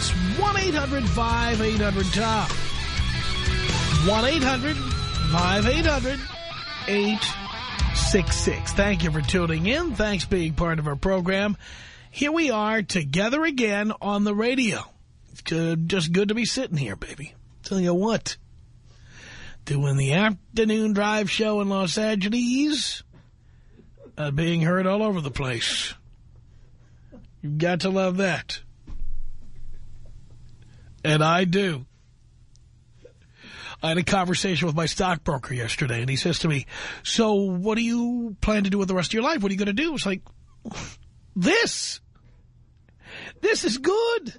1-800-5800-TOM. 1-800-5800-866. Thank you for tuning in. Thanks being part of our program. Here we are together again on the radio. It's just good to be sitting here, baby. Tell you what. Doing the afternoon drive show in Los Angeles. Uh, being heard all over the place. You've got to love that. And I do. I had a conversation with my stockbroker yesterday, and he says to me, so what do you plan to do with the rest of your life? What are you going to do? It's like, this. This is good.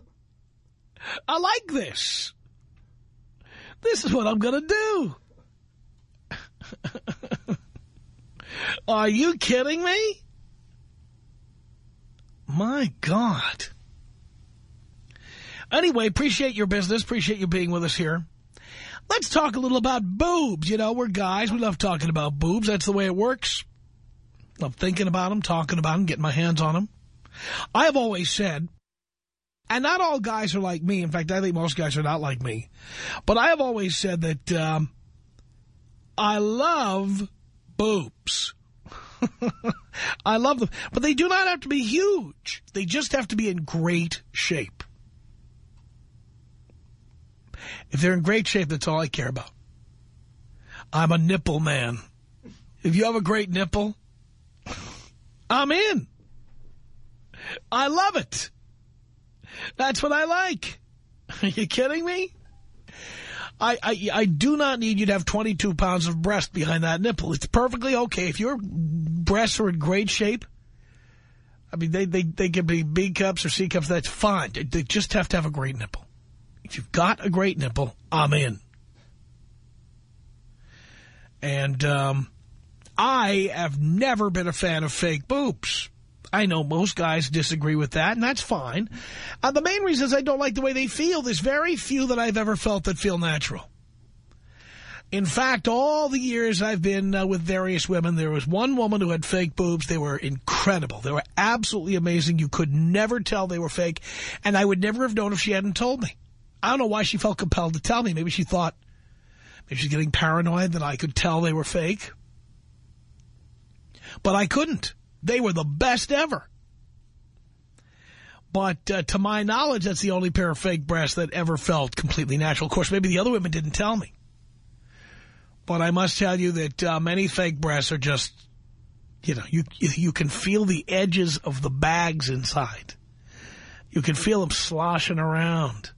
I like this. This is what I'm going to do. are you kidding me? My God. Anyway, appreciate your business. Appreciate you being with us here. Let's talk a little about boobs. You know, we're guys. We love talking about boobs. That's the way it works. Love thinking about them, talking about them, getting my hands on them. I have always said, and not all guys are like me. In fact, I think most guys are not like me. But I have always said that um, I love boobs. I love them. But they do not have to be huge. They just have to be in great shape. If they're in great shape, that's all I care about. I'm a nipple man. If you have a great nipple, I'm in. I love it. That's what I like. Are you kidding me? I, I, I do not need you to have 22 pounds of breast behind that nipple. It's perfectly okay. If your breasts are in great shape, I mean, they, they, they can be B cups or C cups. That's fine. They just have to have a great nipple. If you've got a great nipple, I'm in. And um, I have never been a fan of fake boobs. I know most guys disagree with that, and that's fine. Uh, the main reason is I don't like the way they feel. There's very few that I've ever felt that feel natural. In fact, all the years I've been uh, with various women, there was one woman who had fake boobs. They were incredible. They were absolutely amazing. You could never tell they were fake, and I would never have known if she hadn't told me. I don't know why she felt compelled to tell me. Maybe she thought, maybe she's getting paranoid that I could tell they were fake. But I couldn't. They were the best ever. But uh, to my knowledge, that's the only pair of fake breasts that ever felt completely natural. Of course, maybe the other women didn't tell me. But I must tell you that uh, many fake breasts are just, you know, you, you can feel the edges of the bags inside. You can feel them sloshing around.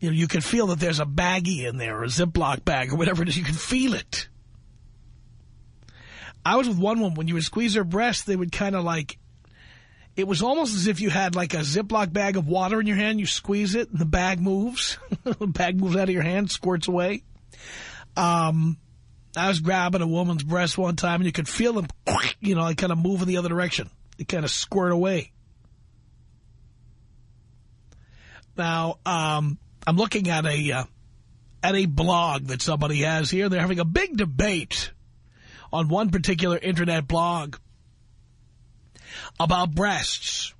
You know, you can feel that there's a baggie in there, or a Ziploc bag, or whatever it is. You can feel it. I was with one woman, when you would squeeze her breast, they would kind of like, it was almost as if you had like a Ziploc bag of water in your hand. You squeeze it, and the bag moves. the bag moves out of your hand, squirts away. Um, I was grabbing a woman's breast one time, and you could feel them, you know, like kind of move in the other direction. They kind of squirt away. Now, um, I'm looking at a uh, at a blog that somebody has here. They're having a big debate on one particular internet blog about breasts.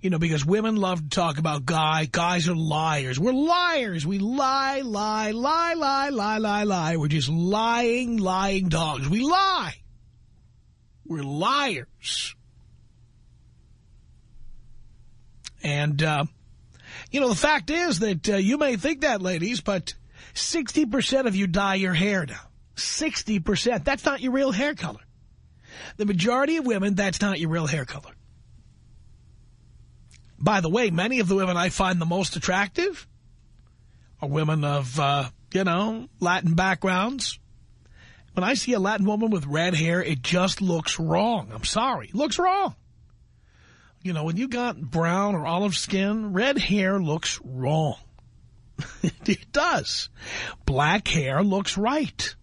You know, because women love to talk about guy. Guys are liars. We're liars. We lie, lie, lie, lie, lie, lie, lie. We're just lying, lying dogs. We lie. We're liars. And uh, You know, the fact is that uh, you may think that, ladies, but 60% of you dye your hair now. 60%. That's not your real hair color. The majority of women, that's not your real hair color. By the way, many of the women I find the most attractive are women of, uh, you know, Latin backgrounds. When I see a Latin woman with red hair, it just looks wrong. I'm sorry. It looks wrong. You know, when you got brown or olive skin, red hair looks wrong. it does. Black hair looks right.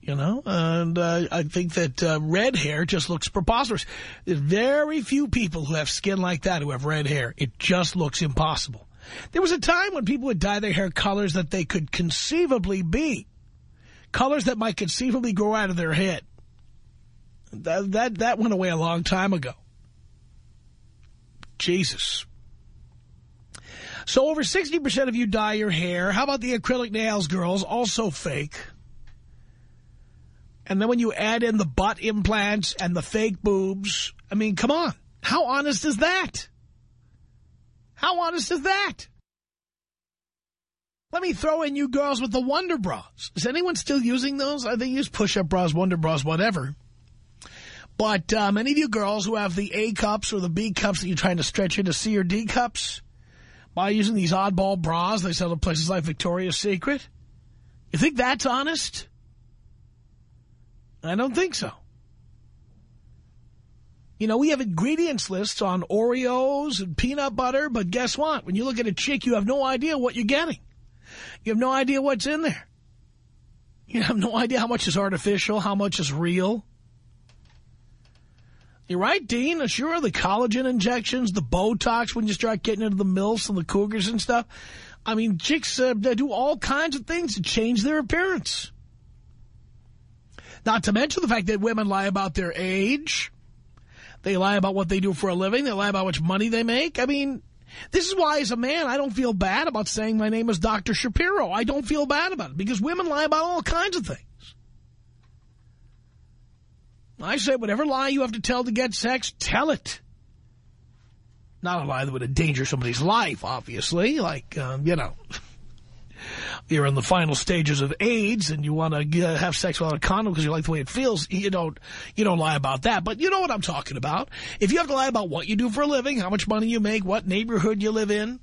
You know, and uh, I think that uh, red hair just looks preposterous. There's very few people who have skin like that who have red hair. It just looks impossible. There was a time when people would dye their hair colors that they could conceivably be. Colors that might conceivably grow out of their head. That, that, that went away a long time ago. Jesus. So over 60% of you dye your hair. How about the acrylic nails, girls? Also fake. And then when you add in the butt implants and the fake boobs, I mean, come on. How honest is that? How honest is that? Let me throw in you girls with the Wonder Bras. Is anyone still using those? Think use push-up bras, Wonder Bras, whatever. But uh, many of you girls who have the A cups or the B cups that you're trying to stretch into C or D cups, by using these oddball bras they sell at places like Victoria's Secret, you think that's honest? I don't think so. You know, we have ingredients lists on Oreos and peanut butter, but guess what? When you look at a chick, you have no idea what you're getting. You have no idea what's in there. You have no idea how much is artificial, how much is real. You're right, Dean. Sure, the collagen injections, the Botox when you start getting into the MILFs and the cougars and stuff. I mean, chicks uh, they do all kinds of things to change their appearance. Not to mention the fact that women lie about their age. They lie about what they do for a living. They lie about which money they make. I mean, this is why, as a man, I don't feel bad about saying my name is Dr. Shapiro. I don't feel bad about it because women lie about all kinds of things. I say whatever lie you have to tell to get sex, tell it. Not a lie that would endanger somebody's life, obviously, like, um, you know you're in the final stages of AIDS and you want to have sex without a condom because you like the way it feels, you don't you don't lie about that. But you know what I'm talking about. If you have to lie about what you do for a living, how much money you make, what neighborhood you live in,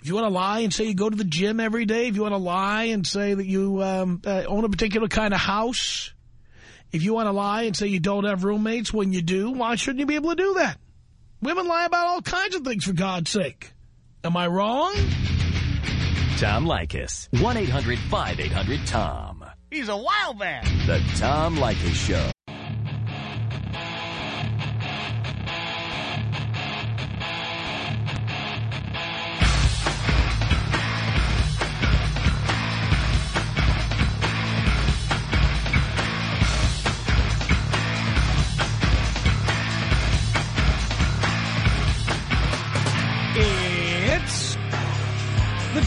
if you want to lie and say you go to the gym every day, if you want to lie and say that you um, uh, own a particular kind of house, if you want to lie and say you don't have roommates when you do, why shouldn't you be able to do that? Women lie about all kinds of things, for God's sake. Am I wrong? Tom Leykis. 1-800-5800-TOM. He's a wild man. The Tom Leykis Show.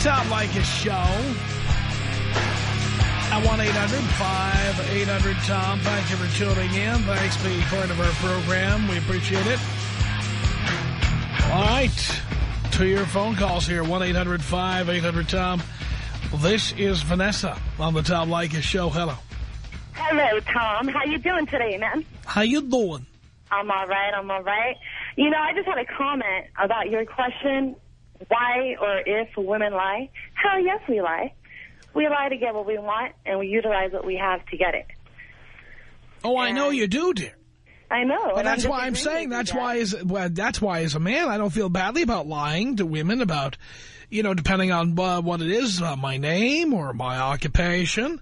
Tom Leykis Show at 1-800-5800-TOM. Thank you for tuning in. Thanks for being part of our program. We appreciate it. All right. To your phone calls here, 1-800-5800-TOM. This is Vanessa on the Tom Leykis Show. Hello. Hello, Tom. How you doing today, man? How you doing? I'm all right. I'm all right. You know, I just had a comment about your question why or if women lie? Hell yes, we lie. We lie to get what we want, and we utilize what we have to get it. Oh, and I know you do, dear. I know. But that's I'm why I'm saying that's that. why as well, that's why as a man I don't feel badly about lying to women about, you know, depending on uh, what it is, uh, my name or my occupation.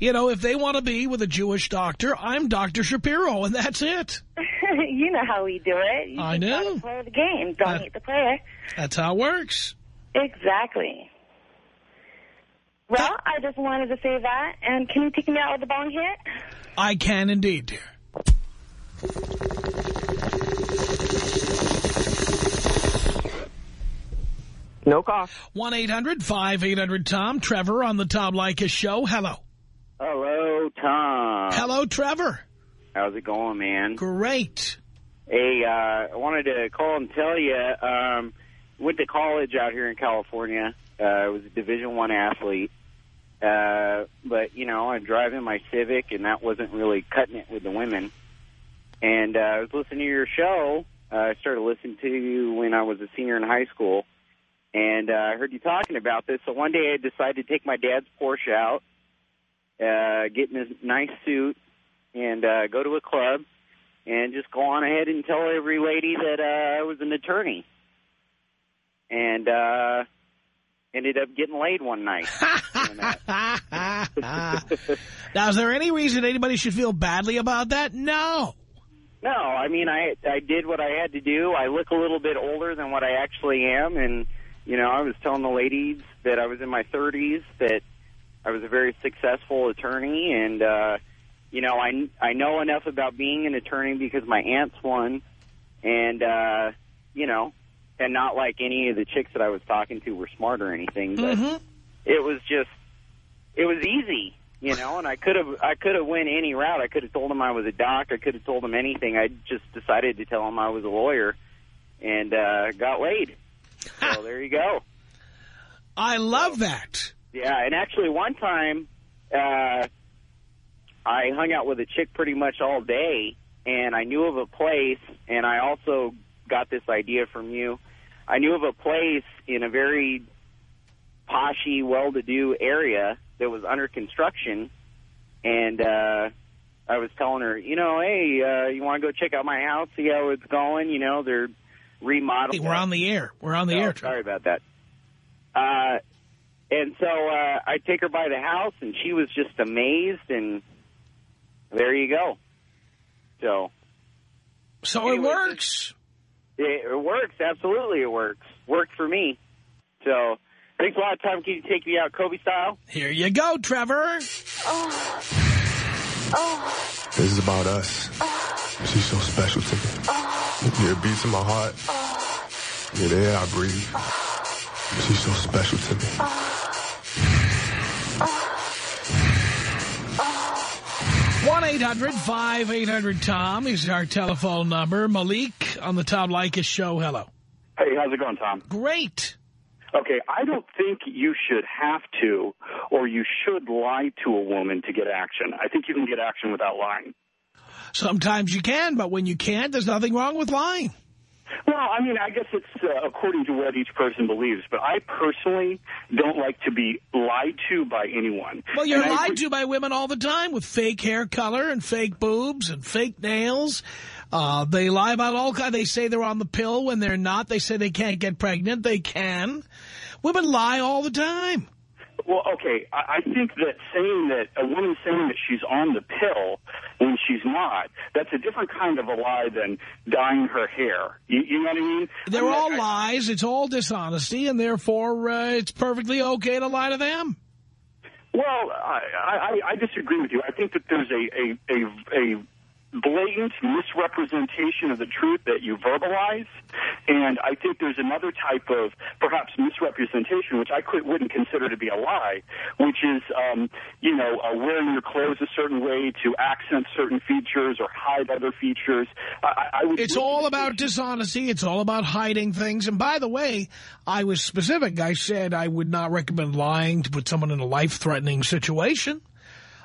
You know, if they want to be with a Jewish doctor, I'm Dr. Shapiro, and that's it. you know how we do it. You I know. Play the game. Don't that, hate the player. That's how it works. Exactly. Well, I just wanted to say that. And can you take me out with the bong hit? I can indeed, dear. No cost. 1-800-5800-TOM. Trevor on the Tom Leykis Show. Hello. Hello, Tom. Hello, Trevor. How's it going, man? Great. Hey, uh, I wanted to call and tell you, um, went to college out here in California. Uh, I was a Division One athlete. Uh, but, you know, I'm driving my Civic, and that wasn't really cutting it with the women. And uh, I was listening to your show. Uh, I started listening to you when I was a senior in high school. And uh, I heard you talking about this. So one day I decided to take my dad's Porsche out, uh, get in a nice suit, and uh, go to a club and just go on ahead and tell every lady that uh, I was an attorney. And uh, ended up getting laid one night. now, is there any reason anybody should feel badly about that? No. No, I mean, I I did what I had to do. I look a little bit older than what I actually am, and you know, I was telling the ladies that I was in my 30s, that I was a very successful attorney, and uh, you know, I I know enough about being an attorney because my aunt's one, and uh, you know, and not like any of the chicks that I was talking to were smart or anything, but Mhm. it was just it was easy, you know, and I could have I could have went any route. I could have told him I was a doc. I could have told him anything. I just decided to tell him I was a lawyer, and uh, got laid. So there you go. I love that. Yeah, and actually one time uh, I hung out with a chick pretty much all day, and I knew of a place, and I also got this idea from you. I knew of a place in a very poshy, well-to-do area that was under construction, and uh, I was telling her, you know, hey, uh, you want to go check out my house, see how it's going? You know, they're remodeling. Hey, we're on the air. We're on the Oh, air. Sorry about that. Uh, and so uh, I take her by the house, and she was just amazed, and there you go. So So it works. it, it works. Absolutely, it works. Worked for me. So thanks a lot of time. Can you take me out Kobe style? Here you go, Trevor. This is about us. She's so special to me. Yeah, it beats in my heart. Yeah, the air I breathe. She's so special to me. 1-800-5800-TOM is our telephone number. Malik on the Tom Leykis show. Hello. Hey, how's it going, Tom? Great. Okay, I don't think you should have to or you should lie to a woman to get action. I think you can get action without lying. Sometimes you can, but when you can't, there's nothing wrong with lying. Well, I mean, I guess it's uh, according to what each person believes, but I personally don't like to be lied to by anyone. Well, you're And lied to by women all the time with fake hair color and fake boobs and fake nails. Uh, they lie about all kinds. They say they're on the pill when they're not. They say they can't get pregnant. They can. Women lie all the time. Well, okay, I, I think that saying that a woman saying that she's on the pill when she's not, that's a different kind of a lie than dyeing her hair. You, you know what I mean? They're I mean, all I- lies. It's all dishonesty, and therefore uh, it's perfectly okay to lie to them. Well, I, I, I disagree with you. I think that there's a, a, a, a blatant misrepresentation of the truth that you verbalize, and I think there's another type of perhaps misrepresentation, which I could, wouldn't consider to be a lie, which is, um, you know, uh, wearing your clothes a certain way to accent certain features or hide other features. I, I would It's all about dishonesty. It's all about hiding things. And by the way, I was specific. I said I would not recommend lying to put someone in a life-threatening situation.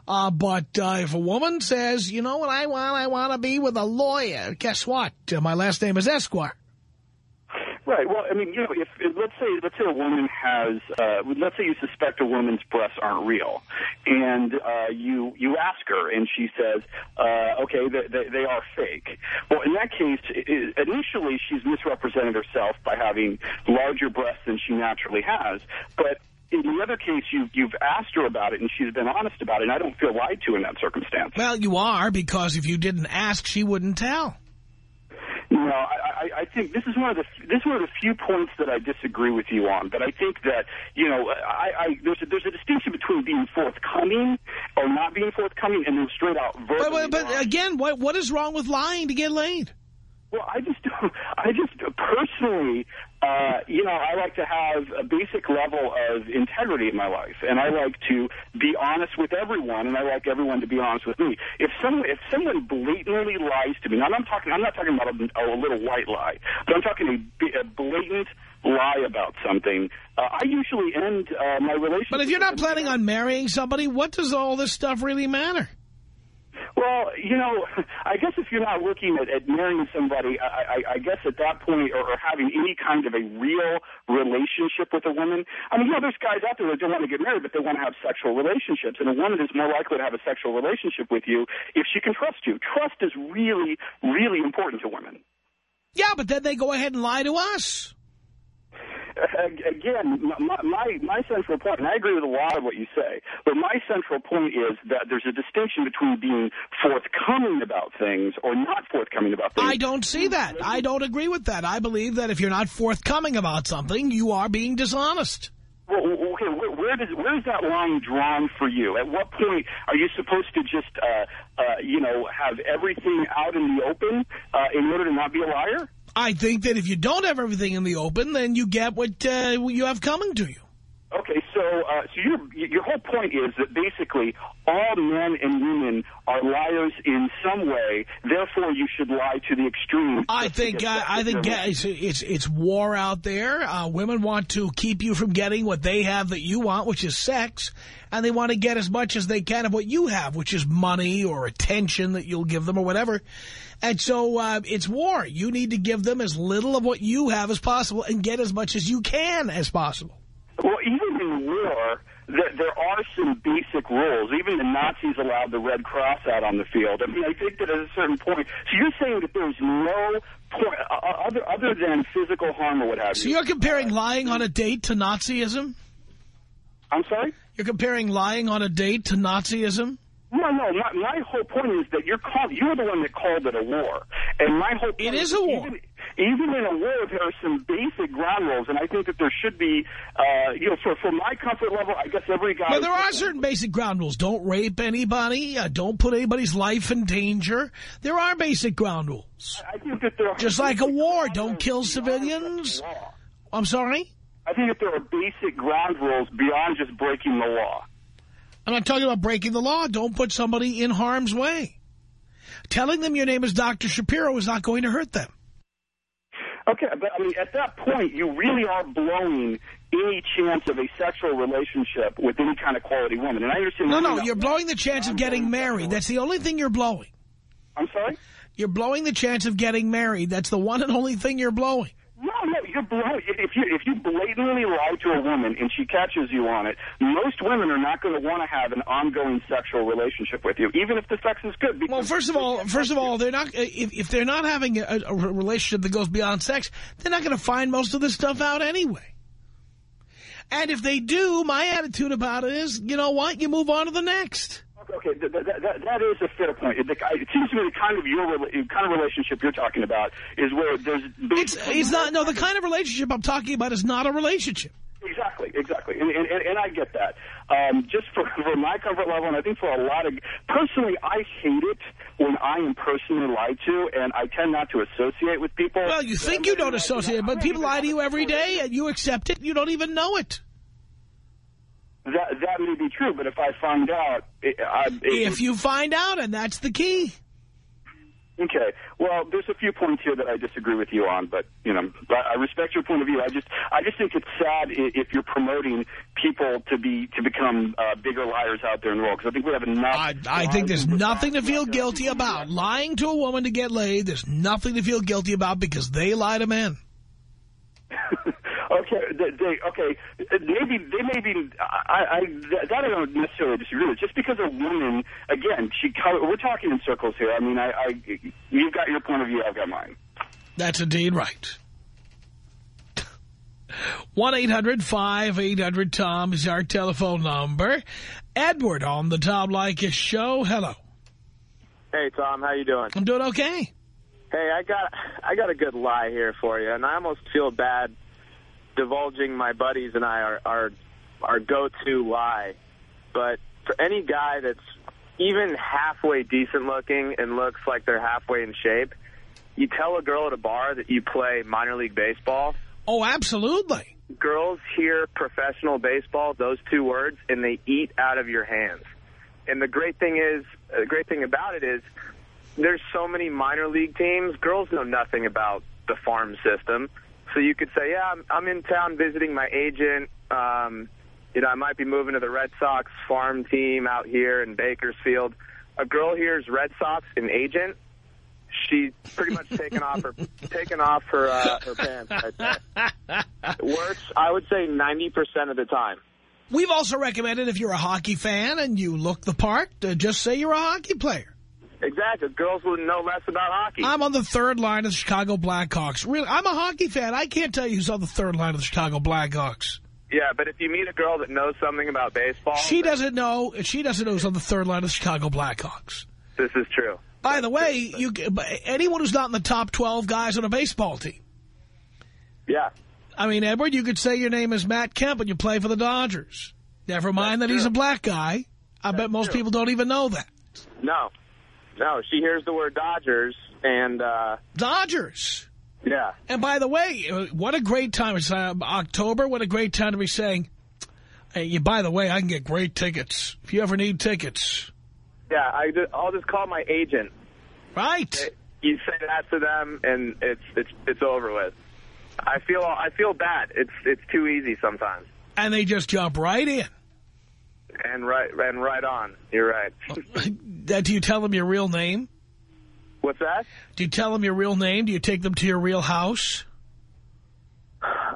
Uh, but uh, if a woman says, you know what I want? I want to be with a lawyer. Guess what? Uh, my last name is Esquire. Right. Well, I mean, you know, if, if let's say let's say a woman has, uh, let's say you suspect a woman's breasts aren't real, and uh, you you ask her, and she says, uh, okay, they, they, they are fake. Well, in that case, i initially she's misrepresented herself by having larger breasts than she naturally has, but. In the other case, you, you've asked her about it, and she's been honest about it, and I don't feel lied to in that circumstance. Well, you are, because if you didn't ask, she wouldn't tell. No, I, I, I think this is one of the this is one of the few points that I disagree with you on. But I think that you know, I, I there's a, there's a distinction between being forthcoming or not being forthcoming, and then straight out. But, but, but again, what what is wrong with lying to get laid? Well, I just don't, I just personally, uh, you know, I like to have a basic level of integrity in my life, and I like to be honest with everyone, and I like everyone to be honest with me. If someone if someone blatantly lies to me, now I'm talking I'm not talking about a, a little white lie, but I'm talking a, a blatant lie about something. Uh, I usually end uh, my relationship. But if you're not planning on marrying somebody, what does all this stuff really matter? Well, you know, I guess if you're not looking at, at marrying somebody, I, I, I guess at that point, or, or having any kind of a real relationship with a woman, I mean, you know, there's guys out there that don't want to get married, but they want to have sexual relationships. And a woman is more likely to have a sexual relationship with you if she can trust you. Trust is really, really important to women. Yeah, but then they go ahead and lie to us again, my, my, my central point, and I agree with a lot of what you say, but my central point is that there's a distinction between being forthcoming about things or not forthcoming about things. I don't see that. I don't agree with that. I believe that if you're not forthcoming about something, you are being dishonest. Well, okay, where, where does where is that line drawn for you? At what point are you supposed to just, uh, uh, you know, have everything out in the open uh, in order to not be a liar? I think that if you don't have everything in the open, then you get what uh, you have coming to you. So uh, so your your whole point is that basically all men and women are liars in some way. Therefore, you should lie to the extreme. I think uh, I think it's, it's it's war out there. Uh, women want to keep you from getting what they have that you want, which is sex, and they want to get as much as they can of what you have, which is money or attention that you'll give them or whatever. And so uh, it's war. You need to give them as little of what you have as possible and get as much as you can as possible. Well, even war, there are some basic rules. Even the Nazis allowed the Red Cross out on the field. I mean, I think that at a certain point, so you're saying that there's no point, uh, uh other, other than physical harm or what have you. So you're comparing lying on a date to Nazism? I'm sorry? You're comparing lying on a date to Nazism? No, no. My, my whole point is that you're call, you're the one that called it a war, and my whole point it is a war. Even, even in a war, there are some basic ground rules, and I think that there should be, uh, you know, for for my comfort level, I guess every guy. But there are certain basic ground rules. Don't rape anybody. Uh, don't put anybody's life in danger. There are basic ground rules. I think that there are just like a war. Don't kill civilians. I'm sorry. I think that there are basic ground rules beyond just breaking the law. I'm not talking about breaking the law. Don't put somebody in harm's way. Telling them your name is Dr. Shapiro is not going to hurt them. Okay, but I mean, at that point, you really are blowing any chance of a sexual relationship with any kind of quality woman. And I understand. No, no, you're blowing the chance of getting married. That's the only thing you're blowing. I'm sorry? You're blowing the chance of getting married. That's the one and only thing you're blowing. You're blowing. If you if you blatantly lie to a woman and she catches you on it, most women are not going to want to have an ongoing sexual relationship with you, even if the sex is good. Well, first of all, first of all, they're not uh, if if they're not having a, a relationship that goes beyond sex, they're not going to find most of this stuff out anyway. And if they do, my attitude about it is, you know what? You move on to the next. Okay, that, that, that is a fair point. It, it seems to me the kind of your kind of relationship you're talking about is where there's. It's, it's not. No, the kind of relationship I'm talking about is not a relationship. Exactly, exactly, and, and, and I get that. Um, just for, for my comfort level, and I think for a lot of personally, I hate it when I am personally lied to, and I tend not to associate with people. Well, you think you don't associate, but people lie to you every day, and you accept it. You don't even know it. That that may be true, but if I find out... It, I, it, if you find out, and that's the key. Okay. Well, there's a few points here that I disagree with you on, but you know, I respect your point of view. I just, I just think it's sad if you're promoting people to be to become uh, bigger liars out there in the world. Because I think we have enough. I, I think there's nothing to feel guilty about. Lying to a woman to get laid, there's nothing to feel guilty about because they lie to men. Okay, they, okay, uh, maybe they may be. I, I that I don't necessarily disagree with. Just because a woman, again, she we're talking in circles here. I mean, I, I you've got your point of view, I've got mine. That's indeed right. one eight hundred five eight hundred tom is our telephone number. Edward on the Tom Leykis show. Hello. Hey, Tom. How you doing? I'm doing okay. Hey, I got I got a good lie here for you, and I almost feel bad divulging my buddies and I our our, our go-to lie. But for any guy that's even halfway decent looking and looks like they're halfway in shape, you tell a girl at a bar that you play minor league baseball. Oh, absolutely. Girls hear professional baseball, those two words, and they eat out of your hands. And the great thing is, the great thing about it is, there's so many minor league teams. Girls know nothing about the farm system. So you could say, yeah, I'm, I'm in town visiting my agent. Um, you know, I might be moving to the Red Sox farm team out here in Bakersfield. A girl hears Red Sox and agent. She's pretty much taken off her taken off her uh, her pants. Right works. I would say 90% of the time. We've also recommended if you're a hockey fan and you look the part, uh, just say you're a hockey player. Exactly. Girls would know less about hockey. I'm on the third line of the Chicago Blackhawks. Really, I'm a hockey fan. I can't tell you who's on the third line of the Chicago Blackhawks. Yeah, but if you meet a girl that knows something about baseball, She doesn't know. She doesn't know who's on the third line of the Chicago Blackhawks. this is true. By the way, you anyone who's not in the top 12 guys on a baseball team. Yeah. I mean, Edward, you could say your name is Matt Kemp and you play for the Dodgers. Never mind that he's a black guy. I bet most people don't even know that. No. No, she hears the word Dodgers, and, uh, Dodgers. yeah. And by the way, what a great time. It's uh, October. What a great time to be saying, hey, you, by the way, I can get great tickets. If you ever need tickets. Yeah, I just, I'll just call my agent. Right. You say that to them, and it's it's it's over with. I feel I feel bad. It's it's too easy sometimes. And they just jump right in. And right and right on. You're right. Do you tell them your real name? What's that? Do you tell them your real name? Do you take them to your real house?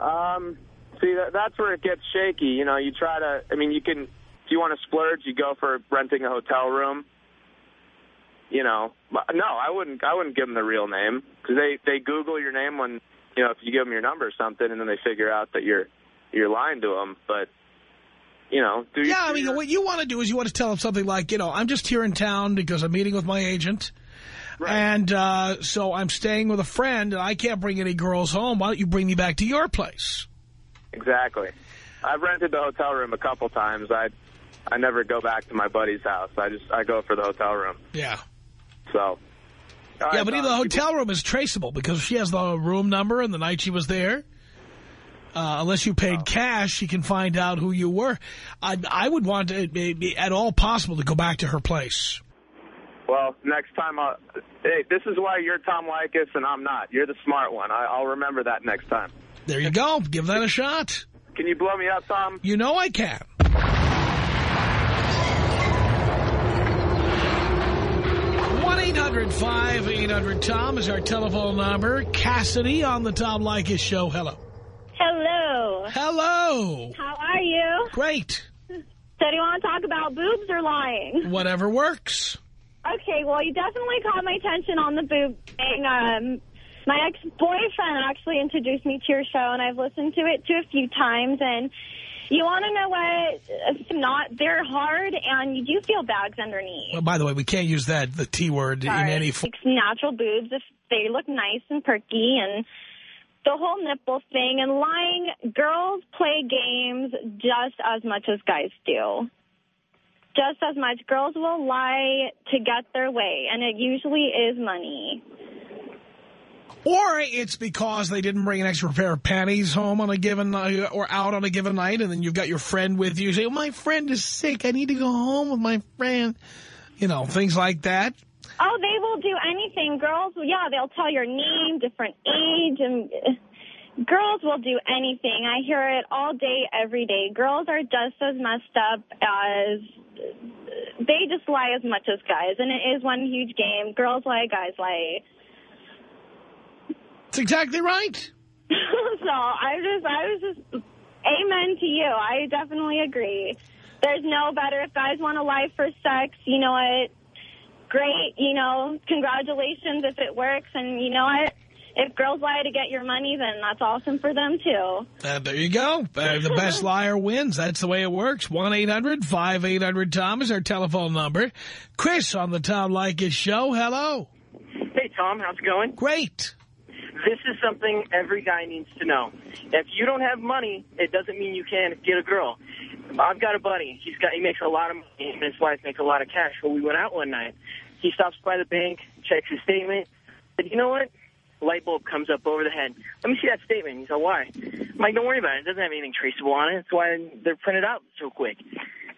Um, see, that, that's where it gets shaky. You know, you try to. I mean, you can. If you want to splurge, you go for renting a hotel room. You know, no, I wouldn't. I wouldn't give them the real name because they they Google your name when you know if you give them your number or something, and then they figure out that you're you're lying to them. But you know, do Yeah, I mean, what you want to do is you want to tell them something like, you know, I'm just here in town because I'm meeting with my agent. And uh, so I'm staying with a friend, and I can't bring any girls home. Why don't you bring me back to your place? Exactly. I've rented the hotel room a couple times. I I never go back to my buddy's house. I just I go for the hotel room. Yeah. So. Yeah, right, but even the hotel room is traceable because she has the room number and the night she was there. Uh, unless you paid cash, she can find out who you were. I, I would want to, be at all possible to go back to her place. Well, next time, I'll, hey, this is why you're Tom Leykis and I'm not. You're the smart one. I, I'll remember that next time. There you go. Give that a shot. Can you blow me up, Tom? You know I can. one 800 tom is our telephone number. Cassidy on the Tom Leykis show. Hello. Hello. Hello. How are you? Great. So do you want to talk about boobs or lying? Whatever works. Okay, well, you definitely caught my attention on the boob thing. Um, my ex-boyfriend actually introduced me to your show, and I've listened to it to a few times, and you want to know what? It's not, they're hard, and you do feel bags underneath. Well, by the way, we can't use that, the T word, in any form. Natural boobs if they look nice and perky and the whole nipple thing and lying girls play games just as much as guys do just as much girls will lie to get their way and it usually is money Or it's because they didn't bring an extra pair of panties home on a given night or out on a given night, and then you've got your friend with you. You say, oh, my friend is sick. I need to go home with my friend. You know, things like that. Oh they will do anything girls yeah they'll tell your name different age and uh, girls will do anything i hear it all day every day girls are just as messed up as they just lie as much as guys and it is one huge game girls lie guys lie That's exactly right. so I just, I was just, amen to you. I definitely agree. There's no better if guys want to lie for sex. You know what? Great. You know, congratulations if it works. And you know what? If girls lie to get your money, then that's awesome for them too. Uh, there you go. Uh, the best liar wins. That's the way it works. 1-800-5800-TOM is our telephone number. Chris on the Tom Leykis show. Hello. Hey, Tom, how's it going? Great. This is something every guy needs to know. If you don't have money, it doesn't mean you can't get a girl. I've got a buddy. He's got he makes a lot of money, and his wife makes a lot of cash. Well, we went out one night. He stops by the bank, checks his statement. Said, you know what? light bulb comes up over the head. Let me see that statement. He's like, why? I'm like, don't worry about it. It doesn't have anything traceable on it. That's why they're printed out so quick.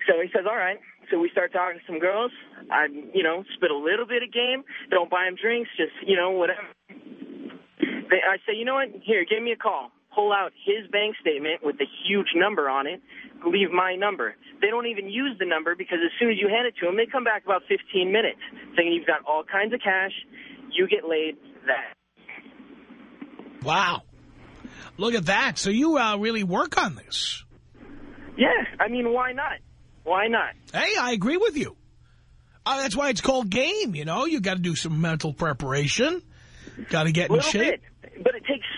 So he says, all right. So we start talking to some girls. I, you know, spit a little bit of game. Don't buy them drinks. Just, you know, whatever. They, I say, you know what? Here, give me a call. Pull out his bank statement with the huge number on it. Leave my number. They don't even use the number because as soon as you hand it to them, they come back about 15 minutes saying you've got all kinds of cash. You get laid. That. Wow. Look at that. So you uh, really work on this. Yeah, I mean, why not? Why not? Hey, I agree with you. Uh, that's why it's called game, you know. you got to do some mental preparation. Got to get in shape. Bit, but it takes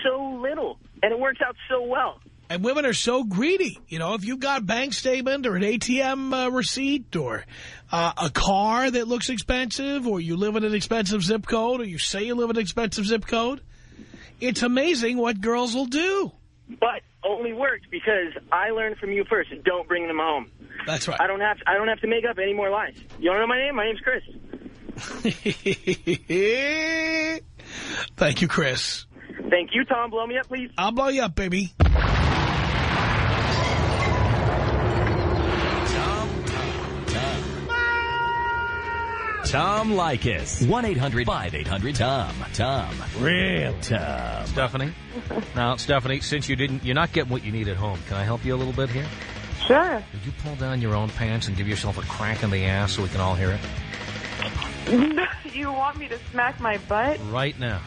so little, and it works out so well. And women are so greedy. You know, if you've got a bank statement or an ATM uh, receipt or uh, a car that looks expensive or you live in an expensive zip code or you say you live in an expensive zip code, it's amazing what girls will do. But only worked because I learned from you first. Don't bring them home. That's right. I don't have to, I don't have to make up any more lies. You to know my name? My name's Chris. Thank you, Chris. Thank you, Tom. Blow me up, please. I'll blow you up, baby. Tom Leykis. 1-800-5800-TOM. Tom. Real Tom. Stephanie? now, Stephanie, since you didn't, you're not getting what you need at home, can I help you a little bit here? Sure. Did you pull down your own pants and give yourself a crack in the ass so we can all hear it? you want me to smack my butt? Right now.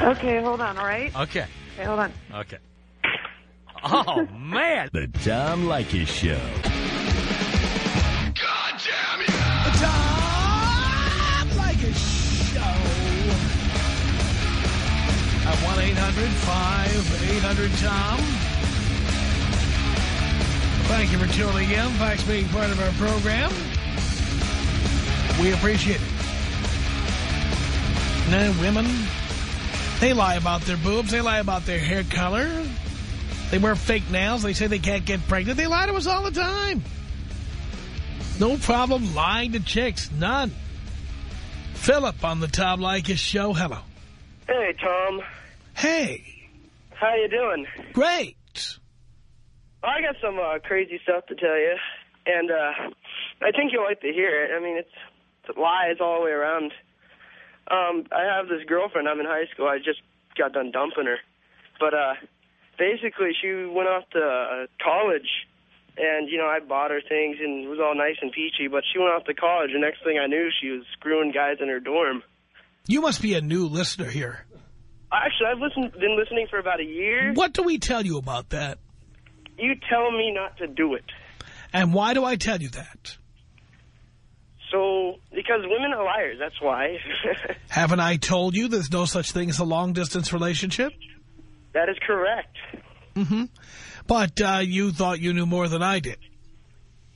Okay, hold on, all right? Okay. Okay, hold on. Okay. Oh, man. The Tom Leykis Show. God damn it. The Tom Leykis Show. At 1-800-5800-TOM. Thank you for tuning in. Thanks for being part of our program. We appreciate it. No, women, they lie about their boobs. They lie about their hair color. They wear fake nails. They say they can't get pregnant. They lie to us all the time. No problem lying to chicks. None. Philip on the Tom Leykis show. Hello. Hey, Tom. Hey. How you doing? Great. I got some uh, crazy stuff to tell you, and uh, I think you'll like to hear it. I mean, it's, it's lies all the way around. Um, I have this girlfriend. I'm in high school. I just got done dumping her. But uh, basically, she went off to uh, college, and, you know, I bought her things, and it was all nice and peachy. But she went off to college, and next thing I knew, she was screwing guys in her dorm. You must be a new listener here. Actually, I've listened, been listening for about a year. What do we tell you about that? You tell me not to do it. And why do I tell you that? So, because women are liars, that's why. Haven't I told you there's no such thing as a long-distance relationship? that is correct. Mm-hmm. But uh, you thought you knew more than I did.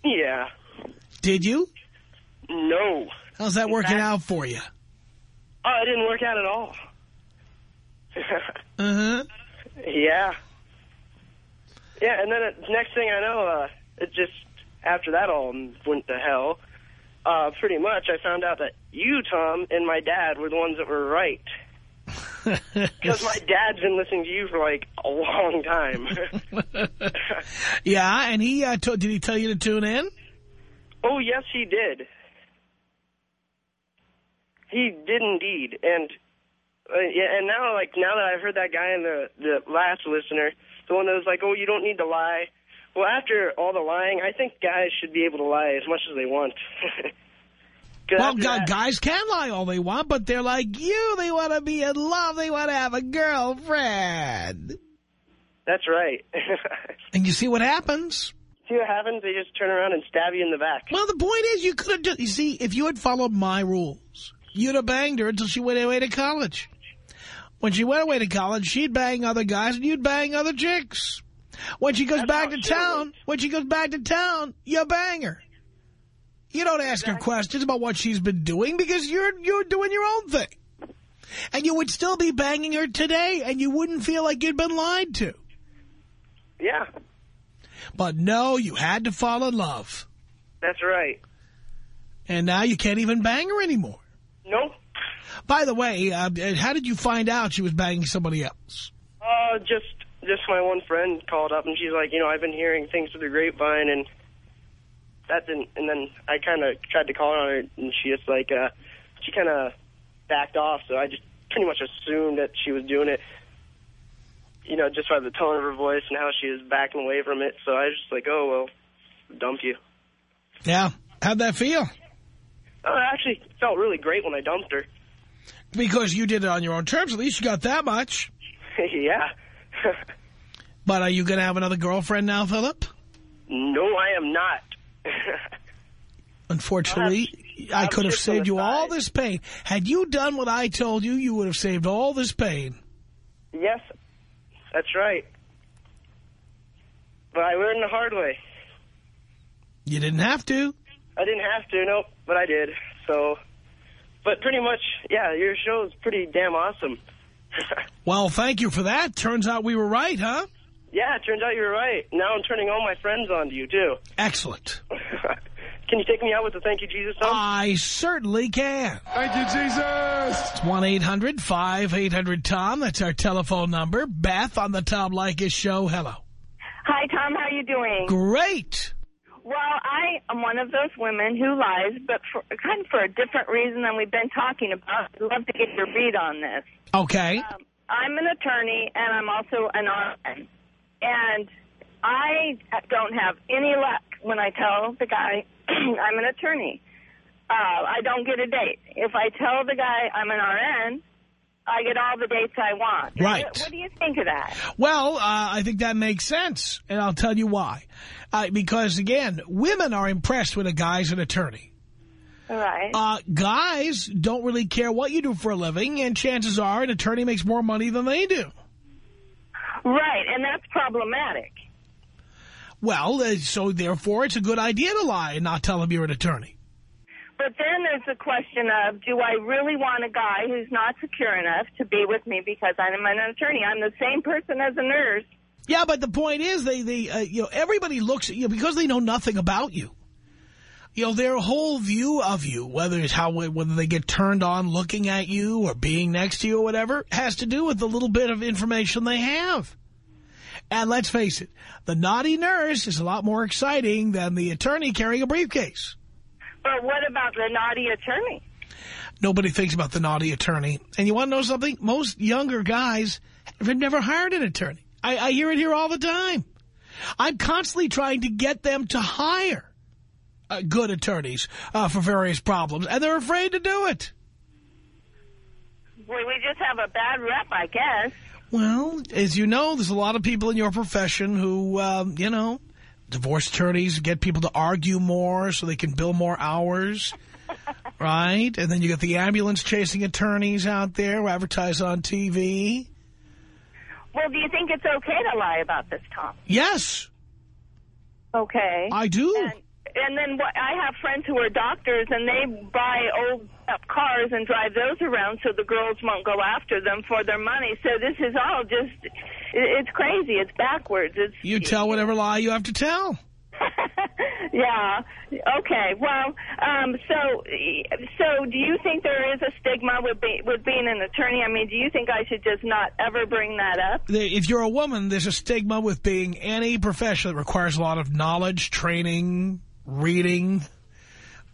Yeah. Did you? No. How's that working out for you? Oh, it didn't work out at all. Uh-huh. yeah. Yeah, and then it, next thing I know, uh, it just, after that all went to hell, uh, pretty much I found out that you, Tom, and my dad were the ones that were right. Because my dad's been listening to you for, like, a long time. Yeah, and he uh, did he tell you to tune in? oh, yes, he did. He did indeed. And uh, yeah, and now, like, now that I've heard that guy in the, the last listener, the one that was like, oh, you don't need to lie. Well, after all the lying, I think guys should be able to lie as much as they want. Well, that- guys can lie all they want, but they're like you. They want to be in love. They want to have a girlfriend. That's right. And you see what happens? See what happens? They just turn around and stab you in the back. Well, the point is, you could have just, you see, if you had followed my rules, you'd have banged her until she went away to college. When she went away to college, she'd bang other guys and you'd bang other chicks. When she goes back to town, when she goes back to town, you bang her. You don't ask her questions about what she's been doing because you're you're doing your own thing. And you would still be banging her today and you wouldn't feel like you'd been lied to. Yeah, But no, you had to fall in love. that's right. And now you can't even bang her anymore. Nope. By the way, uh, how did you find out she was banging somebody else? Uh, just just my one friend called up and she's like, you know, I've been hearing things through the grapevine and that didn't. And then I kind of tried to call her on her and she just like uh, she kind of backed off. So I just pretty much assumed that she was doing it. You know, just by the tone of her voice and how she was backing away from it. So I was just like, oh well, dump you. Yeah. How'd that feel? Oh, it actually felt really great when I dumped her. Because you did it on your own terms. At least you got that much. yeah. But are you going to have another girlfriend now, Philip? no, I am not. Unfortunately, I could have saved you all this pain. Had you done what I told you, you would have saved all this pain. yes, that's right. But I learned the hard way. You didn't have to. I didn't have to, nope, but I did. So, but pretty much, yeah, your show is pretty damn awesome. Well, thank you for that. Turns out we were right, huh? Yeah, it turns out you were right. Now I'm turning all my friends on to you, too. Excellent. Can you take me out with the thank you, Jesus song? I certainly can. Thank you, Jesus. It's 1-800-5800-TOM. That's our telephone number. Beth on the Tom Leykis show. Hello. Hi, Tom. How are you doing? Great. Well, I am one of those women who lies, but for kind of for a different reason than we've been talking about. I'd love to get your read on this. Okay. Um, I'm an attorney, and I'm also an RN. And I don't have any luck when I tell the guy I'm an attorney. Uh, I don't get a date. If I tell the guy I'm an RN, I get all the dates I want. Right. What, what do you think of that? Well, uh, I think that makes sense, and I'll tell you why. Uh, because, again, women are impressed when a guy's an attorney. All right. Uh, guys don't really care what you do for a living, and chances are an attorney makes more money than they do. Right, and that's problematic. Well, uh, so therefore it's a good idea to lie and not tell them you're an attorney. But then there's the question of, do I really want a guy who's not secure enough to be with me because I'm an attorney? I'm the same person as a nurse. Yeah, but the point is, they, they, uh, you know, everybody looks at you because they know nothing about you. You know, their whole view of you, whether it's how, whether they get turned on looking at you or being next to you or whatever, has to do with the little bit of information they have. And let's face it, the naughty nurse is a lot more exciting than the attorney carrying a briefcase. But what about the naughty attorney? Nobody thinks about the naughty attorney. And you want to know something? Most younger guys have never hired an attorney. I, I hear it here all the time. I'm constantly trying to get them to hire uh, good attorneys uh, for various problems, and they're afraid to do it. Well, we just have a bad rep, I guess. Well, as you know, there's a lot of people in your profession who, um, you know, divorce attorneys get people to argue more so they can bill more hours, right? And then you get the ambulance chasing attorneys out there who advertise on TV. Well, do you think it's okay to lie about this, Tom? Yes, Okay. I do. And, and then what, I have friends who are doctors, and they buy old up cars and drive those around so the girls won't go after them for their money. So this is all just, it's crazy. It's backwards. It's You tell whatever lie you have to tell. yeah. Okay. Well, um, so so do you think there is a stigma with be, with being an attorney? I mean, do you think I should just not ever bring that up? If you're a woman, there's a stigma with being any profession that requires a lot of knowledge, training, reading,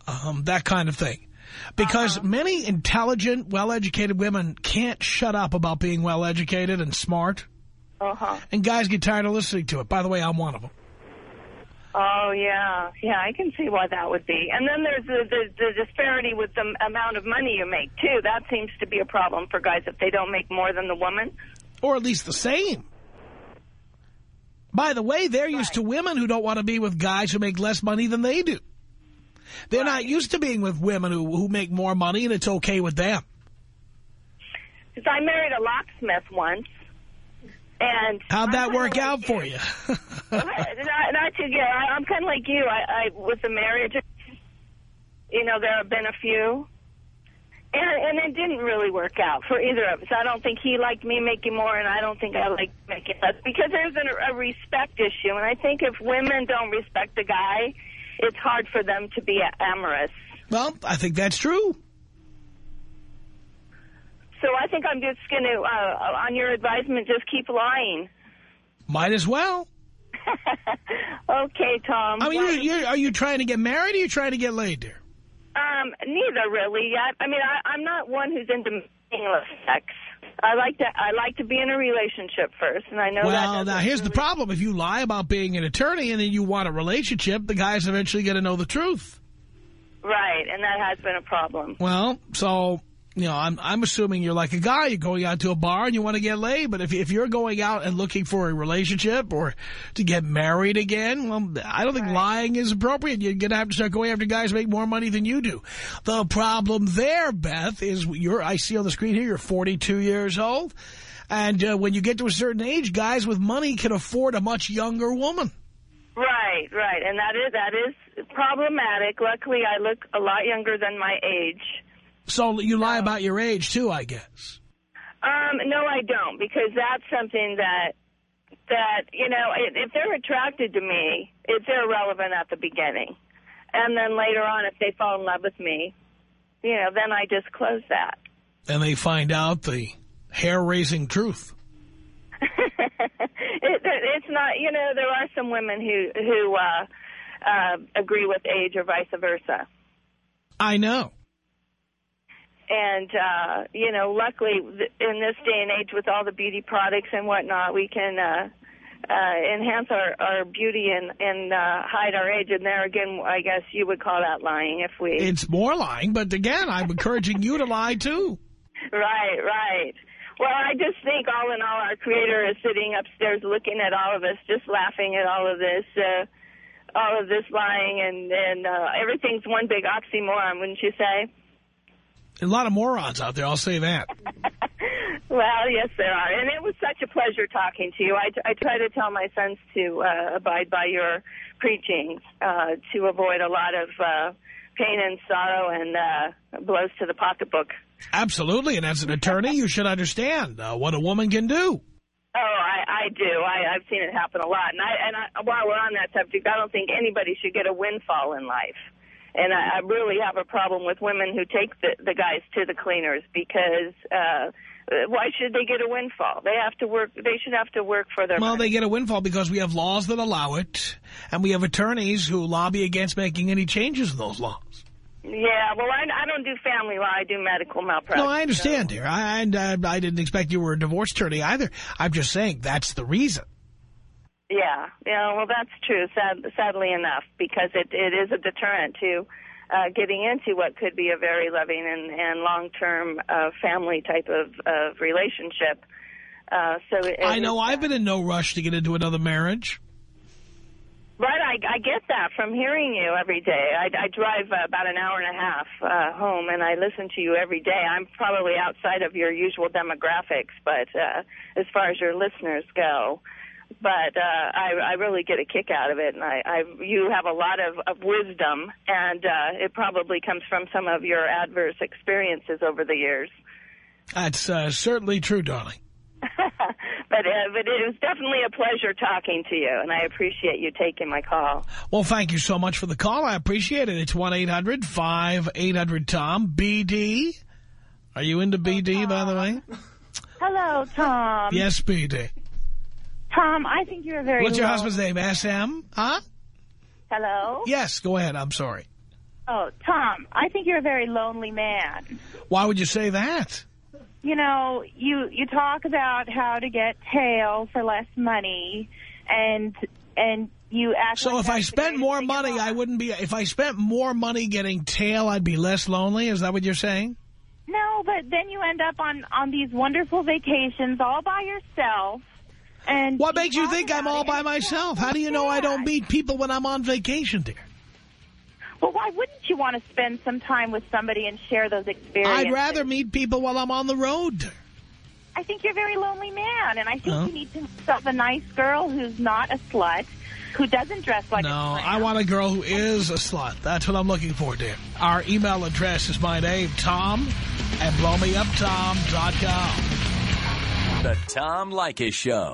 um, that kind of thing. Because many intelligent, well-educated women can't shut up about being well-educated and smart. Uh-huh. And guys get tired of listening to it. By the way, I'm one of them. Oh, yeah. Yeah, I can see why that would be. And then there's the, the, the disparity with the amount of money you make, too. That seems to be a problem for guys if they don't make more than the woman. Or at least the same. By the way, they're used to women who don't want to be with guys who make less money than they do. They're not used to being with women who, who make more money, and it's okay with them. Because I married a locksmith once. And How'd that I'm work out like for you? not, not to get, I, I'm kind of like you. I, I with the marriage, you know, there have been a few, and and it didn't really work out for either of us. I don't think he liked me making more, and I don't think I liked making less because there's an, a respect issue, and I think if women don't respect the guy, it's hard for them to be amorous. Well, I think that's true. So I think I'm just going to, uh, on your advisement, just keep lying. Might as well. Okay, Tom. I mean, you're, you're, are you trying to get married or are you trying to get laid, dear? Um, neither really. yet. I mean, I, I'm not one who's into meaningless sex. I like to I like to be in a relationship first, and I know that. well, now here's the problem. If you lie about being an attorney and then you want a relationship, the guy's eventually going to know the truth. Right, and that has been a problem. Well, so, you know, I'm, I'm assuming you're like a guy. You're going out to a bar and you want to get laid. But if, if you're going out and looking for a relationship or to get married again, well, I don't think lying is appropriate. You're going to have to start going after guys who make more money than you do. The problem there, Beth, is you're, I see on the screen here, you're 42 years old. And uh, when you get to a certain age, guys with money can afford a much younger woman. Right, right, and that is that is problematic. Luckily, I look a lot younger than my age. So you lie about your age, too, I guess. Um, no, I don't, because that's something that that you know, if they're attracted to me, it's irrelevant at the beginning, and then later on, if they fall in love with me, you know, then I just close that. And they find out the hair-raising truth. it, it, it's not, you know, there are some women who who uh, uh, agree with age or vice versa. I know. And, uh, you know, luckily in this day and age with all the beauty products and whatnot, we can uh, uh, enhance our, our beauty and, and uh, hide our age. And there again, I guess you would call that lying if we... It's more lying, but again, I'm encouraging you to lie, too. Right, right. Well, I just think all in all, our creator is sitting upstairs looking at all of us, just laughing at all of this, uh, all of this lying, and, and uh, everything's one big oxymoron, wouldn't you say? A lot of morons out there, I'll say that. Well, yes, there are. And it was such a pleasure talking to you. I, I try to tell my sons to uh, abide by your preachings uh, to avoid a lot of uh, pain and sorrow and uh, blows to the pocketbook. Absolutely, and as an attorney, you should understand uh, what a woman can do. Oh, I, I do. I, I've seen it happen a lot. And, I, and I, while we're on that subject, I don't think anybody should get a windfall in life. And I, I really have a problem with women who take the, the guys to the cleaners because uh, why should they get a windfall? They have to work. They should have to work for their Well, money. they get a windfall because we have laws that allow it, and we have attorneys who lobby against making any changes in those laws. Yeah, well, I, I don't do family law. I do medical malpractice. No, I understand, dear. I, and uh, I didn't expect you were a divorce attorney either. I'm just saying that's the reason. Yeah, yeah. Well, that's true. Sad, sadly enough, because it it is a deterrent to uh, getting into what could be a very loving and and long term uh, family type of of relationship. Uh, so it, I know I've been in no rush to get into another marriage. Right, I, I get that from hearing you every day. I, I drive uh, about an hour and a half uh, home, and I listen to you every day. I'm probably outside of your usual demographics, but uh, as far as your listeners go, but uh, I, I really get a kick out of it, and I, I you have a lot of, of wisdom, and uh, it probably comes from some of your adverse experiences over the years. That's uh, certainly true, darling. But uh, but it was definitely a pleasure talking to you, and I appreciate you taking my call. Well, thank you so much for the call. I appreciate it. It's 1-800-5800-TOM. BD. Are you into BD, by the way? Hello, Tom. Yes, BD. Tom, I think you're a very What's your low- husband's name? SM? Huh? Hello? Yes, go ahead. I'm sorry. Oh, Tom, I think you're a very lonely man. Why would you say that? You know, you you talk about how to get tail for less money, and and you act So like if I spent more money, I wouldn't be... If I spent more money getting tail, I'd be less lonely? Is that what you're saying? No, but then you end up on on these wonderful vacations all by yourself. And What makes you think I'm all by myself? How do you know I don't meet people when I'm on vacation, dear? Well, why wouldn't you want to spend some time with somebody and share those experiences? I'd rather meet people while I'm on the road. I think you're a very lonely man, and I think Huh? you need to yourself a nice girl who's not a slut, who doesn't dress like No, I want a girl who is a slut. That's what I'm looking for, dear. Our email address is my name, Tom, at blowmeuptom.com. The Tom Leykis Show.